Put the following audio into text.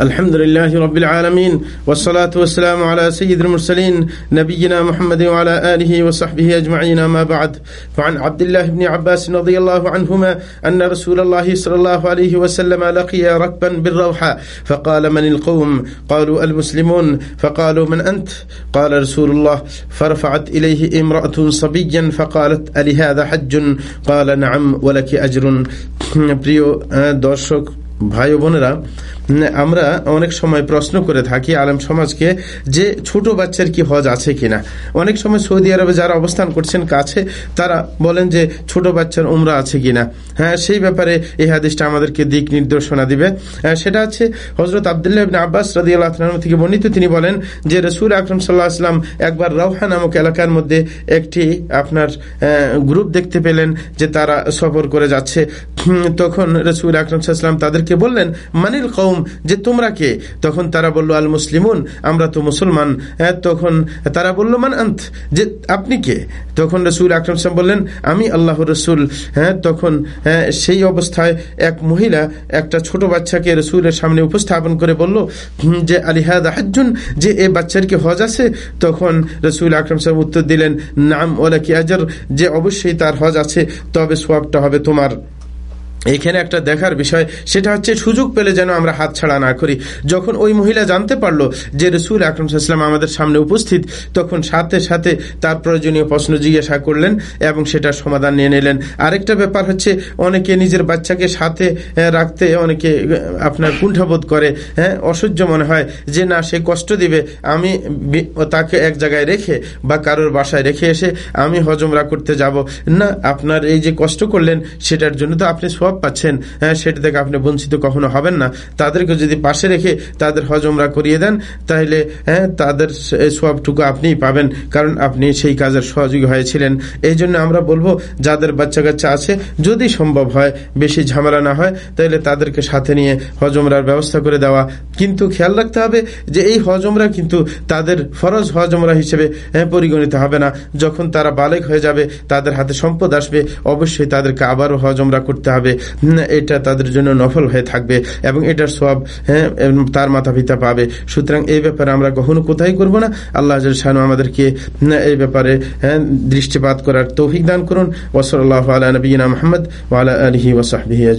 الحمد لله رب العالمين والصلاة والسلام على سيد المرسلين نبينا محمد وعلى آله وصحبه أجمعين ما بعد فعن عبد الله بن عباس رضي الله عنهما أن رسول الله صلى الله عليه وسلم لقي ركبا بالروحة فقال من القوم قالوا المسلمون فقالوا من أنت قال رسول الله فرفعت إليه امرأة صبيا فقالت ألهذا حج قال نعم ولك أجر প্রিয় দর্শক ভাই বোনেরা আমরা অনেক সময় প্রশ্ন করে থাকি আলম সমাজকে যে ছোট বাচ্চার কি হজ আছে কিনা। অনেক সময় সৌদি আরবে যারা অবস্থান করছেন কাছে, তারা বলেন যে ছোট বাচ্চার উমরা আছে কিনা। হ্যাঁ সেই ব্যাপারে এই হাদিসটা আমাদেরকে দিক নির্দেশনা দিবে। সেটা হচ্ছে হজরত আবদুল্লাহ আব্বাস রাদি আল্লাহ থেকে বর্ণিত। তিনি বলেন যে রসুল আকরম সাল্লাহ আসলাম একবার রৌহা নামক এলাকার মধ্যে একটি আপনার গ্রুপ দেখতে পেলেন যে তারা সফর করে যাচ্ছে। তখন রসুল আকরম সাল্লাম তাদেরকে বললেন, মানিল কৌম কৌম, যে তোমরা কে? তখন তারা বলল, আল মুসলিমুন, আমরা তো মুসলমান। তখন তারা বলল, মান আন্ত? যে আপনি কে? তখন রসুল আকরম সাহেব বললেন, আমি আল্লাহ রসুল। হ্যাঁ তখন সেই অবস্থায় এক মহিলা, একটা ছোট বাচ্চাকে রসুলের সামনে উপস্থাপন করে বলল যে আলিহাদ হাজুন যে এ বাচ্চার কি হজ আছে? তখন রসুল আকরম সাহেব উত্তর দিলেন, নাম ওলা কি আজর, যে অবশ্যই তার হজ আছে, তবে সোয়াবটা হবে তোমার। এখানে একটা দেখার বিষয়, সেটা হচ্ছে সুযোগ পেলে যেন আমরা হাত ছাড়া না করি। যখন ওই মহিলা জানতে পারল যে রসুল আকরম সাল্লাম আমাদের সামনে উপস্থিত, তখন সাথে সাথে তার প্রয়োজনীয় প্রশ্ন জিজ্ঞাসা করলেন এবং সেটার সমাধান নিয়ে নিলেন। আরেকটা ব্যাপার হচ্ছে, অনেকে নিজের বাচ্চাকে সাথে রাখতে অনেকে আপনার কুণ্ঠাবোধ করে হ্যাঁ অসহ্য মনে হয় যে না, সে কষ্ট দিবে, আমি তাকে এক জায়গায় রেখে বা কারোর বাসায় রেখে এসে আমি হজমরা করতে যাব। না, আপনার এই যে কষ্ট করলেন, সেটার জন্য তো আপনি সব পাচ্ছেন হ্যাঁ সেটা থেকে আপনি বঞ্চিত কখনো হবেন না। তাদেরকে যদি পাশে রেখে তাদের হজমরা করিয়ে দেন তাহলে হ্যাঁ তাদের সবটুকু আপনিই পাবেন কারণ আপনি সেই কাজের সহযোগী হয়েছিলেন। এই জন্য আমরা বলব যাদের বাচ্চা কাচ্চা আছে যদি সম্ভব হয় বেশি ঝামেলা না হয় তাহলে তাদেরকে সাথে নিয়ে হজমরার ব্যবস্থা করে দেওয়া। কিন্তু খেয়াল রাখতে হবে যে এই হজমরা কিন্তু তাদের ফরজ হজমরা হিসেবে হ্যাঁ, পরিগণিত হবে না। যখন তারা বালেক হয়ে যাবে তাদের হাতে সম্পদ আসবে অবশ্যই তাদেরকে আবারও হজমরা করতে হবে। এটা তাদের জন্য নফল হয়ে থাকবে এবং এটার সব হ্যাঁ তার মাতা পিতা পাবে। সুতরাং এই ব্যাপারে আমরা কখনো কোথায় করব না। আল্লাহ আমাদেরকে এই ব্যাপারে হ্যাঁ দৃষ্টিপাত করার তৌফিক দান করুন। ওসল আল্লাহ আলা নবীনা মোহাম্মদ ওয়ালা আলহি ওসাহি